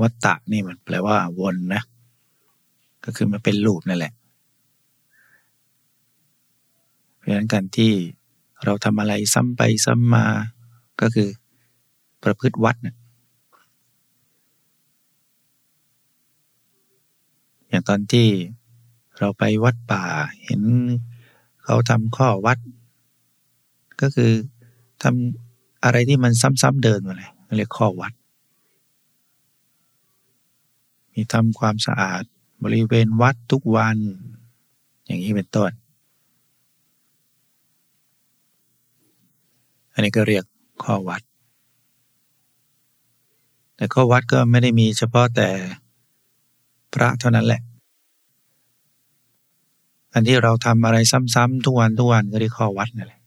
วัตตะนี่มันแปลว่าวนนะ ก็คือมันเป็นลูปนั่นแหละ เพราะฉะนั้นการที่เราทำอะไรซ้ำไปซ้ำมาก็คือประพฤติวัดนะอย่างตอนที่เราไปวัดป่าเห็นเขาทำข้อวัด ก็คือทำอะไรที่มันซ้ำๆเดินมาเลยเรียกข้อวัด มีทำความสะอาดบริเวณวัดทุกวัน อย่างนี้เป็นต้น อันนี้ก็เรียกข้อวัด แต่ข้อวัดก็ไม่ได้มีเฉพาะแต่พระเท่านั้นแหละ อันที่เราทำอะไรซ้ำๆทุกวันทุกวันก็เรียกข้อวัดนั่นแหละ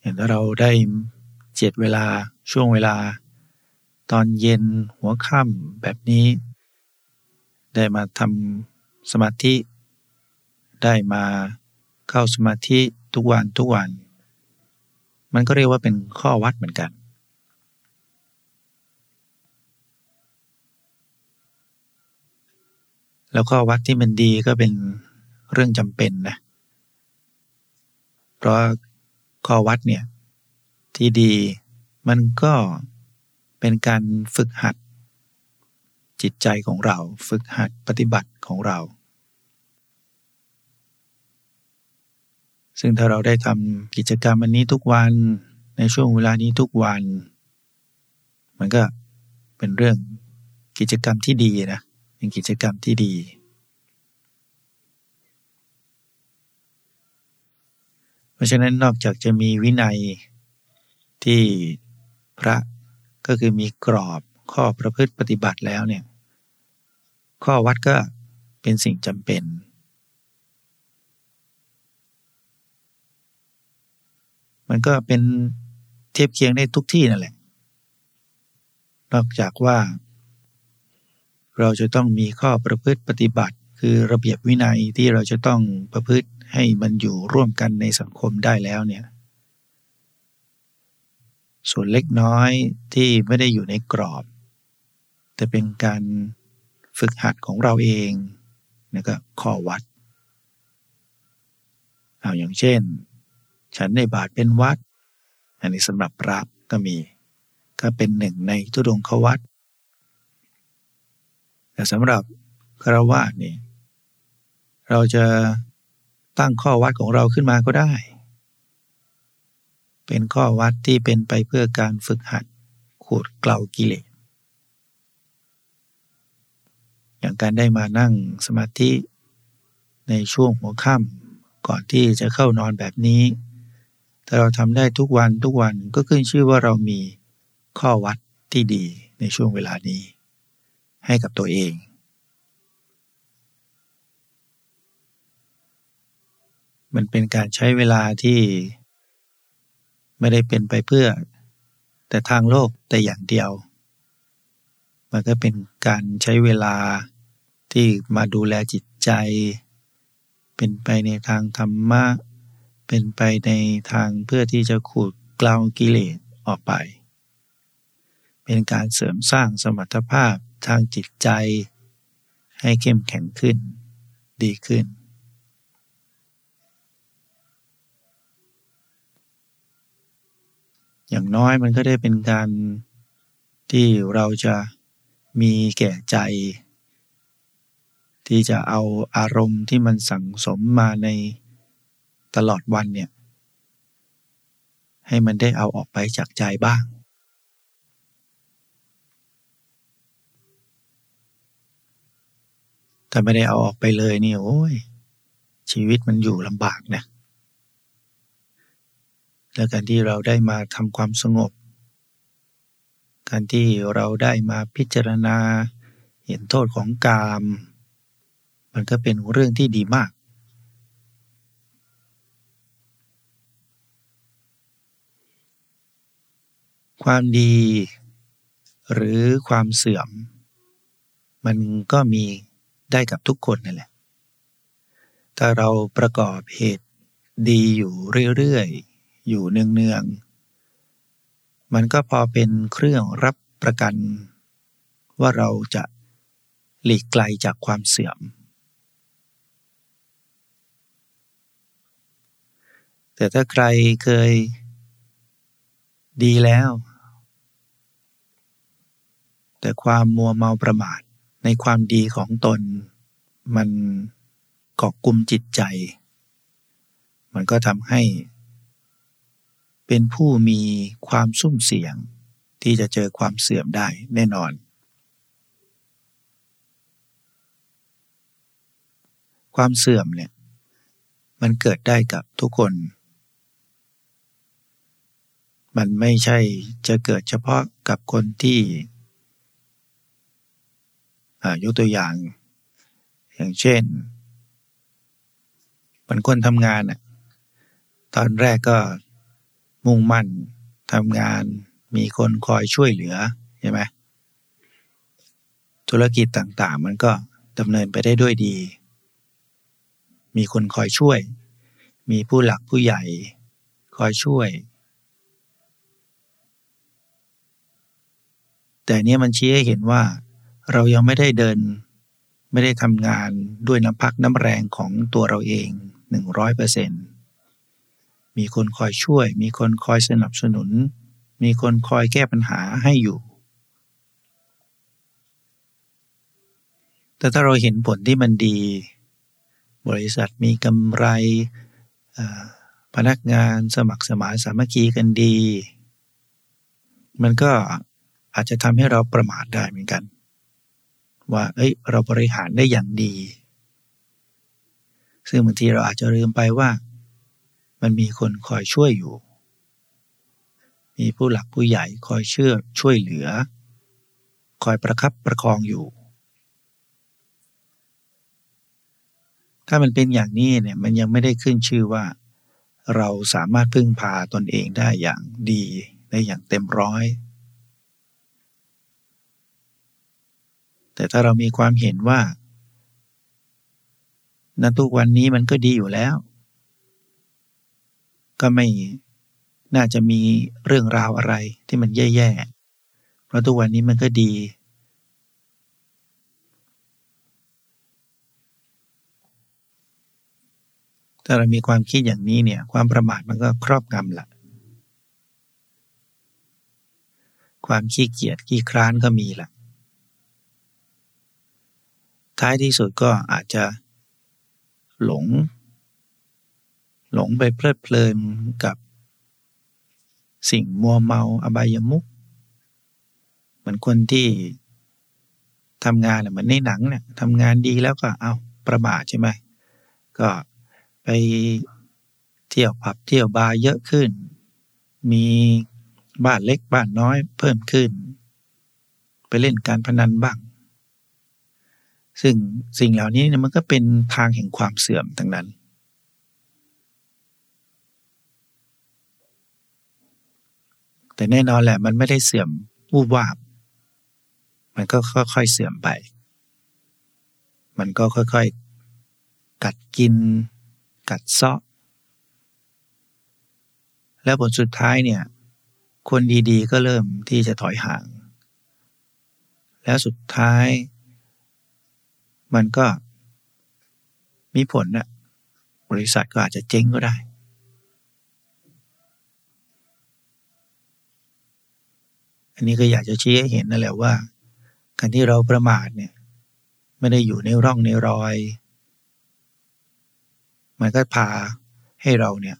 อย่างถ้าเราได้เจ็ดเวลาช่วงเวลา ตอนเย็นหัวค่ำแบบนี้ ได้มาทำสมาธิ ได้มาเข้าสมาธิทุกวันทุกวัน มันก็เรียกว่าเป็นข้อวัดเหมือนกัน แล้วข้อวัดที่มันดีก็เป็นเรื่องจำเป็นนะ เพราะข้อวัดเนี่ยที่ดีมันก็ เป็นการฝึกหัด จิตใจของเราฝึกหัดปฏิบัติของเรา ซึ่งถ้าเราได้ทำกิจกรรมอันนี้ทุกวันในช่วงเวลานี้ทุกวัน มันก็เป็นเรื่องกิจกรรมที่ดีนะเป็นกิจกรรมที่ดีราะฉะนั้นนอกจากจะมีวินัยที่พระ ก็คือมีกรอบข้อประพฤติปฏิบัติแล้วเนี่ยข้อวัดก็เป็นสิ่งจำเป็น มันก็เป็นเทียบเคียงได้ทุกที่นั่นแหละ นอกจากว่า เราจะต้องมีข้อประพฤติปฏิบัติ คือระเบียบวินัยที่เราจะต้องประพฤติให้มันอยู่ร่วมกันในสังคมได้แล้วเนี่ย ส่วนเล็กน้อยที่ไม่ได้อยู่ในกรอบ แต่เป็นการฝึกหัดของเราเองนะก็ข้อวัดเอาอย่างเช่น ฉันในบาทเป็นวัด อันนี้สำหรับพระก็มี ก็เป็นหนึ่งในทุดงขวัดแต่สำหรับคารวะนี่เราจะตั้งข้อวัดของเราขึ้นมาก็ได้ เป็นข้อวัดที่เป็นไปเพื่อการฝึกหัดขูดเกลากิเลส อย่างการได้มานั่งสมาธิในช่วงหัวค่ำก่อนที่จะเข้านอนแบบนี้ ถ้าเราทำได้ทุกวันทุกวันก็ขึ้นชื่อว่าเรามีข้อวัดที่ดีในช่วงเวลานี้ ให้กับตัวเองมันเป็นการใช้เวลาที่ ไม่ได้เป็นไปเพื่อ แต่ทางโลกแต่อย่างเดียว มันก็เป็นการใช้เวลาที่มาดูแลจิตใจ เป็นไปในทางธรรมะ เป็นไปในทางเพื่อที่จะขูดกลาวกิเลสออกไป เป็นการเสริมสร้างสมรรถภาพทางจิตใจ ให้เข้มแข็งขึ้น ดีขึ้น อย่างน้อยมันก็ได้เป็นการที่เราจะมีแก่ใจ ที่จะเอาอารมณ์ที่มันสั่งสมมาในตลอดวันเนี่ย ให้มันได้เอาออกไปจากใจบ้าง ถ้าไม่ได้เอาออกไปเลยนี่โอ้ยชีวิตมันอยู่ลำบากนะ และการที่เราได้มาทำความสงบ การที่เราได้มาพิจารณาเห็นโทษของกาม มันก็เป็นเรื่องที่ดีมาก ความดีหรือความเสื่อม มันก็มีได้กับทุกคนนั่นแหละ ถ้าเราประกอบเหตุดีอยู่เรื่อย อยู่เนืองๆ มันก็พอเป็นเครื่องรับประกัน ว่าเราจะหลีกไกลจากความเสื่อม แต่ถ้าใครเคยดีแล้ว แต่ความมัวเมาประมาทในความดีของตน มันเกาะกลุ่มจิตใจ มันก็ทำให้ เป็นผู้มีความซุ่มเสี่ยงที่จะเจอความเสื่อมได้แน่นอน ความเสื่อมเนี่ยมันเกิดได้กับทุกคน มันไม่ใช่จะเกิดเฉพาะกับคนที่ยกตัวอย่าง อย่างเช่นมันคนทำงานอะตอนแรกก็ มุ่งมั่นทำงาน มีคนคอยช่วยเหลือใช่ไหมธุรกิจต่างๆ มันก็ดำเนินไปได้ด้วยดี มีคนคอยช่วย มีผู้หลักผู้ใหญ่ คอยช่วย แต่เนี้ยมันชี้ให้เห็นว่า เรายังไม่ได้เดิน ไม่ได้ทำงานด้วยน้ำพักน้ำแรงของตัวเราเองหนึ่งร้อยเปอร์เซ็นต์ มีคนคอยช่วย มีคนคอยสนับสนุน มีคนคอยแก้ปัญหาให้อยู่ แต่ถ้าเราเห็นผลที่มันดี บริษัทมีกำไร พนักงานสมัครสมานสามัคคีกันดี มันก็อาจจะทำให้เราประมาทได้เหมือนกัน ว่า เอ้ย เราบริหารได้อย่างดี ซึ่งบางทีเราอาจจะลืมไปว่า มันมีคนคอยช่วยอยู่ มีผู้หลักผู้ใหญ่คอยเชื่อช่วยเหลือ คอยประคับประคองอยู่ ถ้ามันเป็นอย่างนี้เนี่ยมันยังไม่ได้ขึ้นชื่อว่า เราสามารถพึ่งพาตนเองได้อย่างดีได้อย่างเต็มร้อย แต่ถ้าเรามีความเห็นว่าณทุกวันนี้มันก็ดีอยู่แล้ว ก็ไม่น่าจะมีเรื่องราวอะไรที่มันแย่ๆ เพราะทุกวันนี้มันก็ดี ถ้าเรามีความคิดอย่างนี้เนี่ย ความประมาทมันก็ครอบงำละความขี้เกียจขี้คร้านก็มีละท้ายที่สุดก็อาจจะหลง หลงไปเพลิดเพลินกับสิ่งมัวเมาอบายมุกเหมือนคนที่ทำงานเหมือนในหนังเนี่ยทำงานดีแล้วก็เอาประมาทใช่ไหมก็ไปเที่ยวผับเที่ยวบาร์เยอะขึ้น มีบ้านเล็กบ้านน้อยเพิ่มขึ้น ไปเล่นการพนันบ้าง ซึ่งสิ่งเหล่านี้เนี่ยมันก็เป็นทางแห่งความเสื่อมทั้งนั้น แต่แน่นอนแหละมันไม่ได้เสื่อมวูบวาบ มันก็ค่อยๆเสื่อมไป มันก็ค่อยๆ กัดกิน กัดเซาะ แล้วผลสุดท้ายเนี่ย คนดีๆก็เริ่มที่จะถอยห่าง แล้วสุดท้าย มันก็มีผลนะบริษัทก็อาจจะเจ๊งก็ได้ อันนี้ก็อยากจะชี้ให้เห็นนั่นแหละว่า การที่เราประมาทเนี่ยไม่ได้อยู่ในร่องในรอย มันก็พาให้เราเนี่ย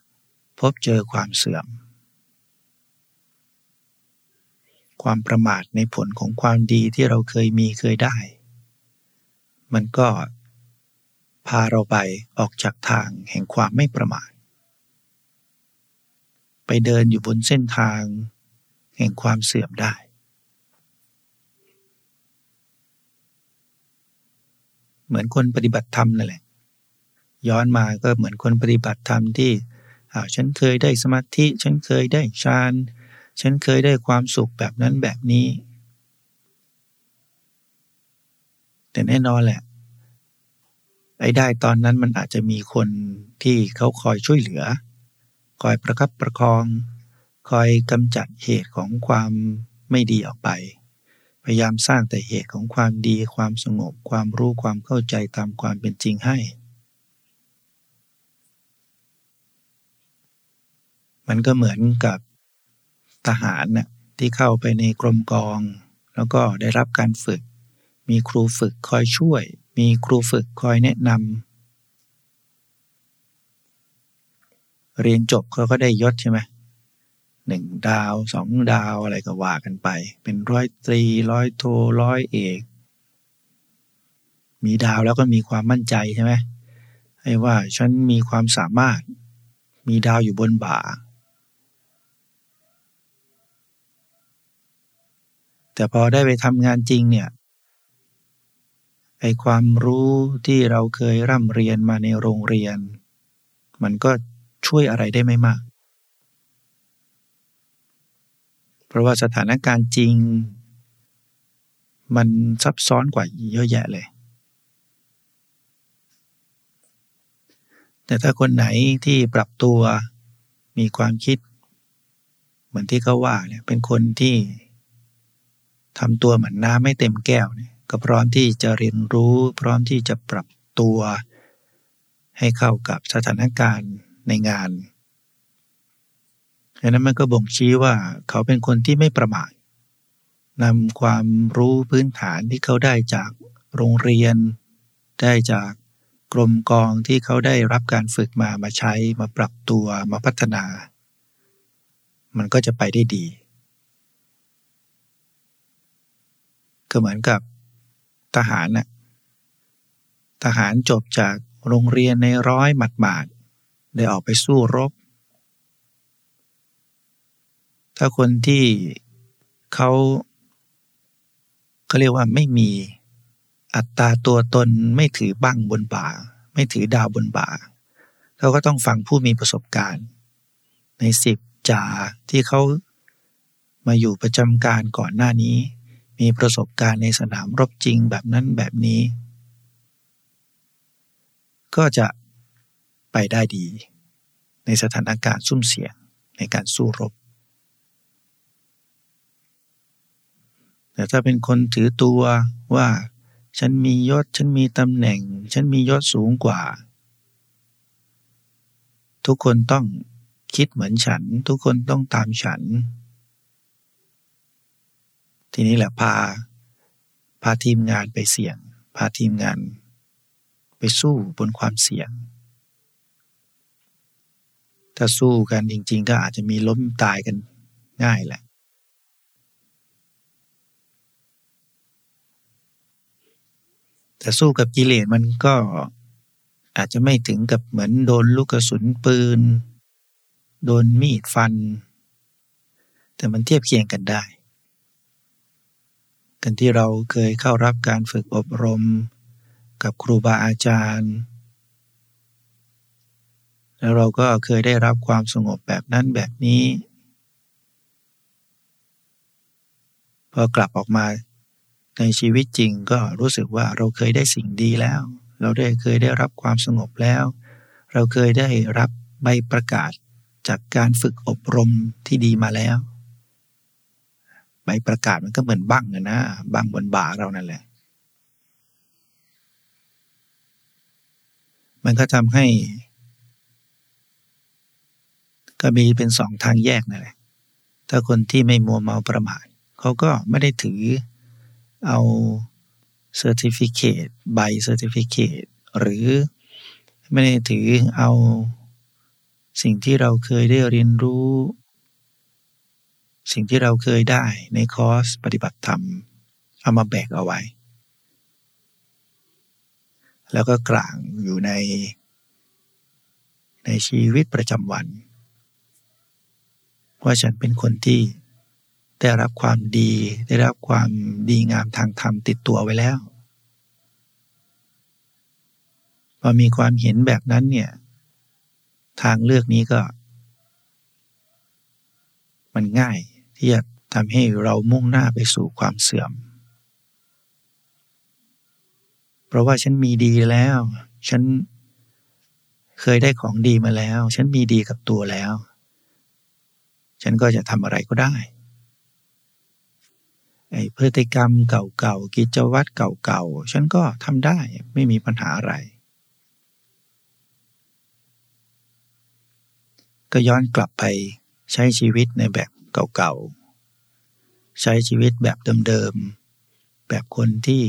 พบเจอความเสื่อม ความประมาทในผลของความดีที่เราเคยมีเคยได้ มันก็พาเราไปออกจากทางแห่งความไม่ประมาท ไปเดินอยู่บนเส้นทาง แห่งความเสื่อมได้ เหมือนคนปฏิบัติธรรมนั่นแหละ ย้อนมาก็เหมือนคนปฏิบัติธรรมที่ฉันเคยได้สมาธิ ฉันเคยได้ฌาน ฉันเคยได้ความสุขแบบนั้นแบบนี้ แต่แน่นอนแหละ ไอ้ได้ตอนนั้นมันอาจจะมีคนที่เขาคอยช่วยเหลือ คอยประคับประคอง คอยกำจัดเหตุของความไม่ดีออกไป พยายามสร้างแต่เหตุของความดีความสงบความรู้ความเข้าใจตามความเป็นจริงให้ มันก็เหมือนกับทหารน่ะที่เข้าไปในกรมกอง แล้วก็ได้รับการฝึก มีครูฝึกคอยช่วย มีครูฝึกคอยแนะนำเรียนจบเขาก็ได้ยศใช่ไหม หนึ่งดาวสองดาวอะไรก็ว่ากันไป เป็นร้อยตรีร้อยโทร้อยเอก มีดาวแล้วก็มีความมั่นใจใช่ไหมให้ว่าฉันมีความสามารถ มีดาวอยู่บนบ่า แต่พอได้ไปทำงานจริงเนี่ยไอความรู้ที่เราเคยร่ำเรียนมาในโรงเรียน มันก็ช่วยอะไรได้ไม่มาก เพราะว่าสถานการณ์จริง มันซับซ้อนกว่าเยอะแยะเลย แต่ถ้าคนไหนที่ปรับตัวมีความคิด เหมือนที่เขาว่าเนี่ยเป็นคนที่ทำตัวเหมือนน้ำไม่เต็มแก้วเนี่ยก็พร้อมที่จะเรียนรู้ พร้อมที่จะปรับตัว ให้เข้ากับสถานการณ์ในงาน ดังนั้นมันก็บ่งชี้ว่าเขาเป็นคนที่ไม่ประมาทนำความรู้พื้นฐานที่เขาได้จากโรงเรียน ได้จากกรมกองที่เขาได้รับการฝึกมามาใช้มาปรับตัวมาพัฒนา มันก็จะไปได้ดี ก็เหมือนกับทหารน่ะทหารจบจากโรงเรียนในร้อยหมัดๆได้ออกไปสู้รบ ถ้าคนที่เขาเขาเรียกว่าไม่มีอัตราตัวตนไม่ถือบั้งบนบ่า ไม่ถือดาวบนบ่าเขาก็ต้องฟังผู้มีประสบการณ์ ในสิบจ่าที่เขามาอยู่ประจำการก่อนหน้านี้ มีประสบการณ์ในสนามรบจริงแบบนั้นแบบนี้ ก็จะไปได้ดี ในสถานการณ์ซุ่มเสี่ยงในการสู้รบ แต่ถ้าเป็นคนถือตัวว่า ฉันมียศ ฉันมีตำแหน่ง ฉันมียศสูงกว่า ทุกคนต้องคิดเหมือนฉัน ทุกคนต้องตามฉัน ทีนี้แหละพา พาทีมงานไปเสี่ยง พาทีมงาน ไปสู้บนความเสี่ยง ถ้าสู้กันจริง ๆ ก็อาจจะมีล้มตายกันง่ายแหละ แต่สู้กับกิเลสมันก็อาจจะไม่ถึงกับเหมือนโดนลูกกระสุนปืน โดนมีดฟัน แต่มันเทียบเคียงกันได้ กันที่เราเคยเข้ารับการฝึกอบรมกับครูบาอาจารย์ แล้วเราก็เคยได้รับความสงบแบบนั้นแบบนี้ พอกลับออกมา ในชีวิตจริงก็รู้สึกว่าเราเคยได้สิ่งดีแล้ว เราได้เคยได้รับความสงบแล้ว เราเคยได้รับใบประกาศจากการฝึกอบรมที่ดีมาแล้ว ใบประกาศมันก็เหมือนบั้งนะบั้งบนบ่าเรานั่นแหละ มันก็ทำให้ ก็มีเป็นสองทางแยกนั่นแหละถ้าคนที่ไม่มัวเมาประมาทเขาก็ไม่ได้ถือ เอาเซอร์ติฟิเคตใบ certificate หรือไม่ได้ถือเอาสิ่งที่เราเคยได้เรียนรู้ สิ่งที่เราเคยได้ในคอร์สปฏิบัติธรรม เอามาแบกเอาไว้ แล้วก็กางอยู่ใน ในชีวิตประจำวัน ว่าฉันเป็นคนที่ ได้รับความดี ได้รับความดีงามทางธรรมติดตัวไว้แล้ว พอมีความเห็นแบบนั้นเนี่ย ทางเลือกนี้ก็ มันง่ายที่จะทำให้เรามุ่งหน้าไปสู่ความเสื่อม เพราะว่าฉันมีดีแล้ว ฉันเคยได้ของดีมาแล้ว ฉันมีดีกับตัวแล้ว ฉันก็จะทำอะไรก็ได้ ไอ้พฤติกรรมเก่าๆ กิจวัตรเก่าๆ ฉันก็ทำได้ไม่มีปัญหาอะไร ก็ย้อนกลับไปใช้ชีวิตในแบบเก่าๆ ใช้ชีวิตแบบเดิมๆ แบบคนที่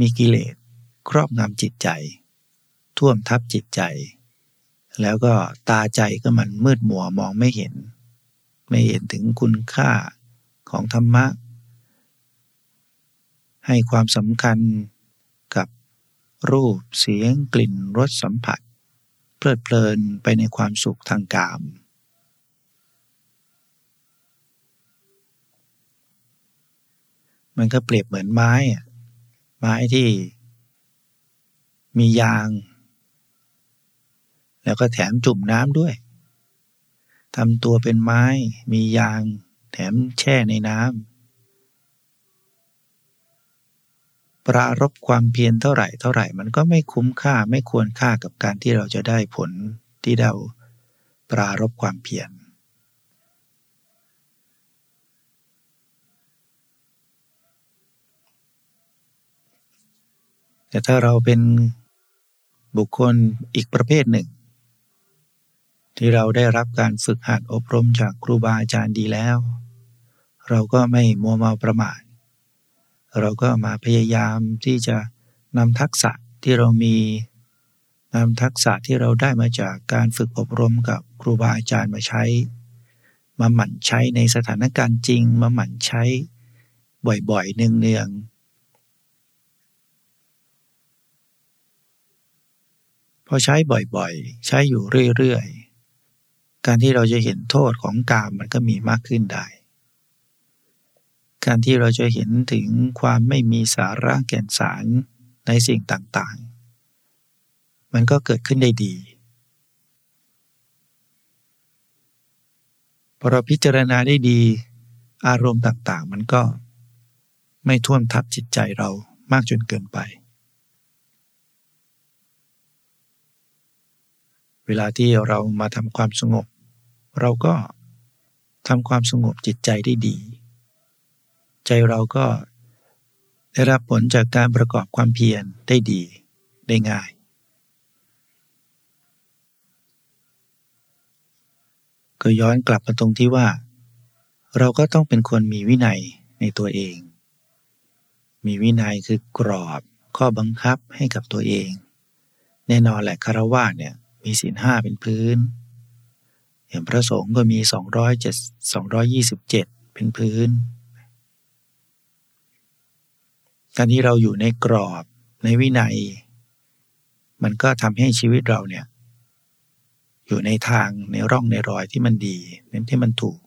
มีกิเลสครอบงำจิตใจ ท่วมทับจิตใจ แล้วก็ตาใจก็มันมืดมัวมองไม่เห็น ไม่เห็นถึงคุณค่าของธรรมะ ให้ความสำคัญกับรูปเสียงกลิ่นรสสัมผัส เพลิดเพลินไปในความสุขทางกาม มันก็เปรียบเหมือนไม้ไม้ที่มียาง แล้วก็แถมจุ่มน้ำด้วย ทำตัวเป็นไม้ มียาง แถมแช่ในน้ำปรารบความเพียรเท่าไหร่เท่าไหร่ มันก็ไม่คุ้มค่าไม่ควรค่ากับการที่เราจะได้ผลที่เราปรารบความเพียรแต่ถ้าเราเป็นบุคคลอีกประเภทหนึ่ง ที่เราได้รับการฝึกหัดอบรมจากครูบาอาจารย์ดีแล้ว เราก็ไม่มัวเมาประมาทเราก็มาพยายามที่จะนำทักษะที่เรามีนำทักษะที่เราได้มาจากการฝึกอบรมกับครูบาอาจารย์มาใช้ มาหมั่นใช้ในสถานการณ์จริง มาหมั่นใช้ บ่อยๆ เนืองๆ พอใช้บ่อยๆ ใช้อยู่เรื่อยๆ การที่เราจะเห็นโทษของกามมันก็มีมากขึ้นได้ การที่เราจะเห็นถึงความไม่มีสาระแก่นสารในสิ่งต่างๆ มันก็เกิดขึ้นได้ดีพอเราพิจารณาได้ดี อารมณ์ต่างๆ มันก็ไม่ท่วมทับจิตใจเรามากจนเกินไป เวลาที่เรามาทำความสงบ เราก็ทำความสงบจิตใจได้ดี ใจเราก็ได้รับผลจากการประกอบความเพียรได้ดีได้ง่าย ก็ย้อนกลับมาตรงที่ว่า เราก็ต้องเป็นคนมีวินัยในตัวเอง มีวินัยคือกรอบข้อบังคับให้กับตัวเอง แน่นอนแหละคารวะเนี่ยมีศีลห้าเป็นพื้น อย่างพระสงฆ์ก็มี 207 227 เป็นพื้น การที่เราอยู่ในกรอบในวินัย มันก็ทำให้ชีวิตเราเนี่ย อยู่ในทางในร่องในรอยที่มันดีเน้นที่มันถูก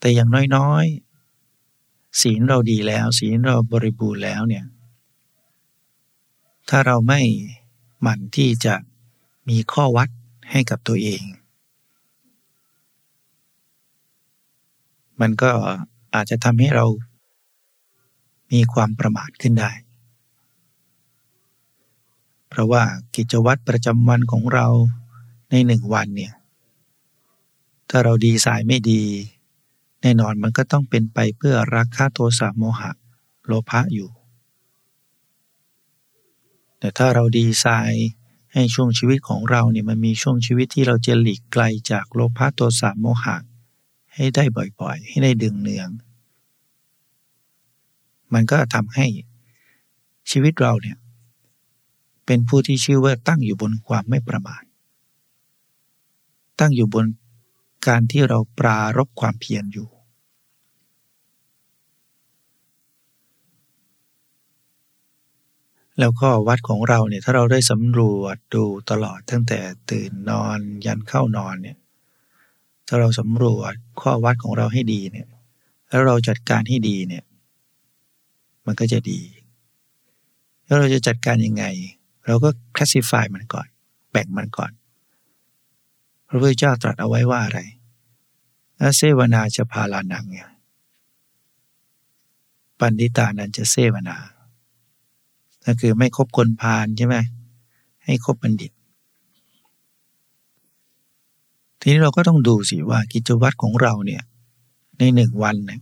แต่อย่างน้อยๆ ศีลเราดีแล้ว ศีลเราบริบูรณ์แล้วเนี่ย ถ้าเราไม่หมั่นที่จะมีข้อวัดให้กับตัวเอง มันก็อาจจะทำให้เรามีความประมาทขึ้นได้ เพราะว่ากิจวัตรประจำวันของเราในหนึ่งวันเนี่ย ถ้าเราดีสายไม่ดี แน่นอนมันก็ต้องเป็นไปเพื่อรักค่าโทสะโมหะ โลภะอยู่ แต่ถ้าเราดีสายให้ช่วงชีวิตของเราเนี่ยมันมีช่วงชีวิตที่เราจะหลีกไกลจากโลภะโทสะโมหะ ให้ได้บ่อยๆ ให้ได้ดึงเนือง มันก็ทำให้ชีวิตเราเนี่ย เป็นผู้ที่ชื่อว่าตั้งอยู่บนความไม่ประมาทตั้งอยู่บนการที่เราปรารบความเพียรอยู่ แล้วก็วัดของเราเนี่ยถ้าเราได้สำรวจดูตลอดตั้งแต่ตื่นนอนยันเข้านอนเนี่ย ถ้าเราสำรวจข้อวัดของเราให้ดีเนี่ย แล้วเราจัดการให้ดีเนี่ย มันก็จะดี แล้วเราจะจัดการยังไง เราก็คลาสสิฟายมันก่อน แบ่งมันก่อน พระพุทธเจ้าตรัสเอาไว้ว่าอะไรอาเซวนาจะพาลานังเนี่ยปันดิตานันจะเซวนาก็คือไม่คบคนพาลใช่ไหมให้คบบัณฑิต ทีนี้เราก็ต้องดูสิว่ากิจวัตรของเราเนี่ย ในหนึ่งวันเนี่ย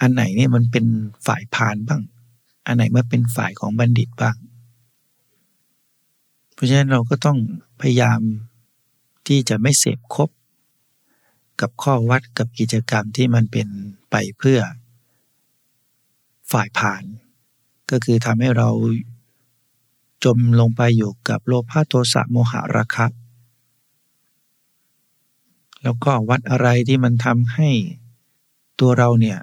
อันไหนเนี่ยมันเป็นฝ่ายพานบ้าง อันไหนมันเป็นฝ่ายของบัณฑิตบ้าง เพราะฉะนั้นเราก็ต้องพยายามที่จะไม่เสพคบ กับข้อวัดกับกิจกรรมที่มันเป็นไปเพื่อ ฝ่ายผ่าน ก็คือทำให้เราจมลงไปอยู่กับโลภะโทสะโมหะราคะ แล้วก็วัดอะไรที่มันทำให้ตัวเราเนี่ย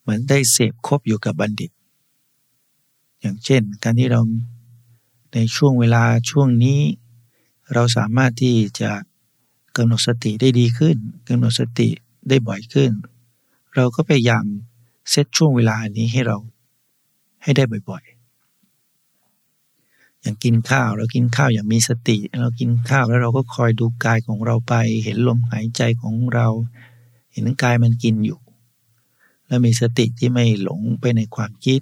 เหมือนได้เสพคบอยู่กับบัณฑิต อย่างเช่น การที่เราในช่วงเวลาช่วงนี้ เราสามารถที่จะกำหนดสติได้ดีขึ้นกำหนดสติได้บ่อยขึ้น เราก็พยายามเซตช่วงเวลานี้ให้เราให้ได้บ่อยๆ อย่างกินข้าว เรากินข้าวอย่างมีสติ เรากินข้าวแล้วเราก็คอยดูกายของเราไป เห็นลมหายใจของเรา เห็นกายมันกินอยู่ แล้วมีสติที่ไม่หลงไปในความคิด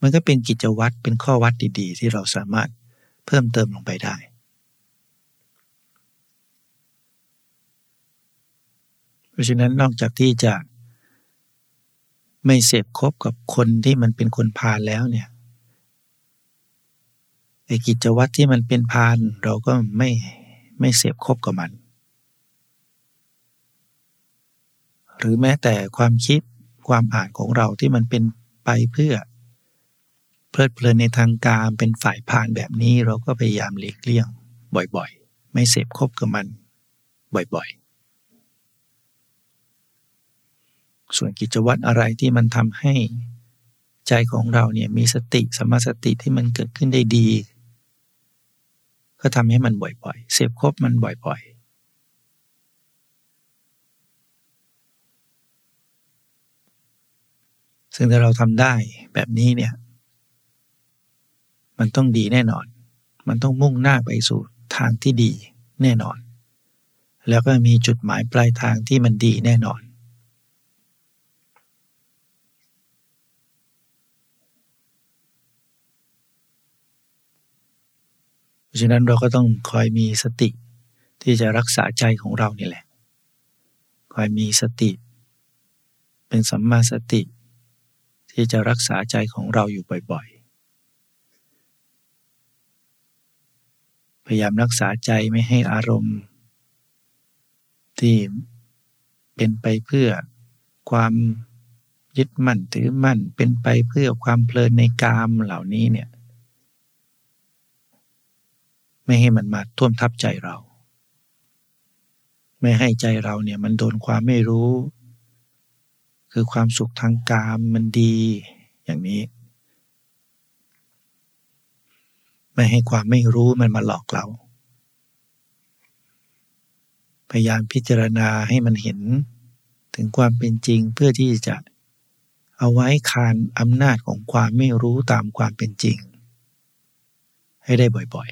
มันก็เป็นกิจวัตรเป็นข้อวัดดีๆ ที่เราสามารถเพิ่มเติมลงไปได้เพราะฉะนั้นนอกจากที่จะ ไม่เสพคบกับคนที่มันเป็นคนพาลแล้วเนี่ยไอ้กิจวัตรที่มันเป็นพาลเราก็ไม่ไม่เสพคบกับมัน หรือแม้แต่ความคิดความอ่านของเราที่มันเป็นไปเพื่อ เพลิดเพลินในทางการเป็นฝ่ายพานแบบนี้เราก็พยายามหลีกเลี่ยง บ่อยๆ ไม่เสพคบกับมัน บ่อยๆ ส่วนกิจวัตรอะไรที่มันทำให้ใจของเราเนี่ยมีสติสมาสติที่มันเกิดขึ้นได้ดี ก็ทำให้มันบ่อยๆ เสพครบมันบ่อยๆ ซึ่งถ้าเราทำได้แบบนี้เนี่ย มันต้องดีแน่นอน มันต้องมุ่งหน้าไปสู่ทางที่ดีแน่นอน แล้วก็มีจุดหมายปลายทางที่มันดีแน่นอน ราะฉะนั้นเราก็ต้องคอยมีสติที่จะรักษาใจของเรานี่แหละ คอยมีสติ เป็นสัมมาสติ ที่จะรักษาใจของเราอยู่บ่อยๆ พยายามรักษาใจไม่ให้อารมณ์ ที่เป็นไปเพื่อความยึดมั่นถือมั่นเป็นไปเพื่อความเพลินในกามเหล่านี้เนี่ย ไม่ให้มันมาท่วมทับใจเรา ไม่ให้ใจเราเนี่ยมันโดนความไม่รู้ คือความสุขทางกามมันดีอย่างนี้ ไม่ให้ความไม่รู้มันมาหลอกเรา พยายามพิจารณาให้มันเห็นถึงความเป็นจริงเพื่อที่จะเอาไว้คานอำนาจของความไม่รู้ตามความเป็นจริง ให้ได้บ่อย